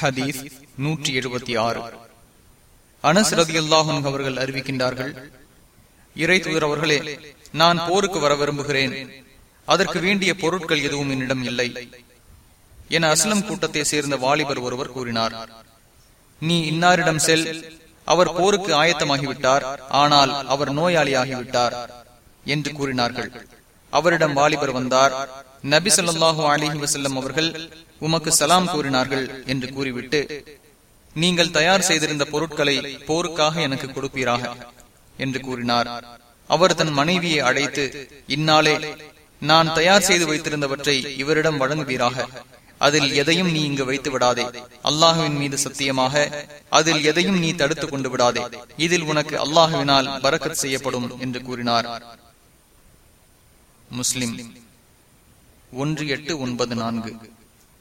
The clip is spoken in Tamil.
ஹதீஸ் நூற்றி எழுபத்தி ஆறு. அனஸ் ரதி அல்லாஹன் அவர்கள் அறிவிக்கின்றார்கள் இறை தூதர் அவர்களே நான் போருக்கு வர விரும்புகிறேன். அதற்கு வேண்டிய பொருட்கள் எதுவும் என்னிடம் இல்லை. என அஸ்லம் கூட்டத்தை சேர்ந்த வாலிபர் ஒருவர் கூறினார் நீ இன்னாரிடம் செல். அவர் போருக்கு ஆயத்தமாகிவிட்டார். ஆனால் அவர் நோயாளியாகிவிட்டார். என்று கூறினார்கள். அவரிடம் வாலிபர் வந்தார் நபி சொல்லாஹு அலிஹி வசல்லம் அவர்கள் உமக்கு சலாம் கூறினார்கள் என்று கூறிவிட்டு நீங்கள் தயார் செய்திருந்த பொருட்களை போருக்காக எனக்கு கொடுப்பீராக என்று கூறினார். அவர் தன் மனைவியை அழைத்து இந்நாளே நான் தயார் செய்து வைத்திருந்தவற்றை இவரிடம் வழங்குவீராக. அதில் எதையும் நீ இங்கு வைத்து விடாதே. அல்லாஹுவின் மீது சத்தியமாக அதில் எதையும் நீ தடுத்துக் கொண்டு விடாதே. இதில் உனக்கு அல்லாஹுவினால் பறக்கத் செய்யப்படும் என்று கூறினார். முஸ்லிம் ஒன்று எட்டு ஒன்பது நான்கு.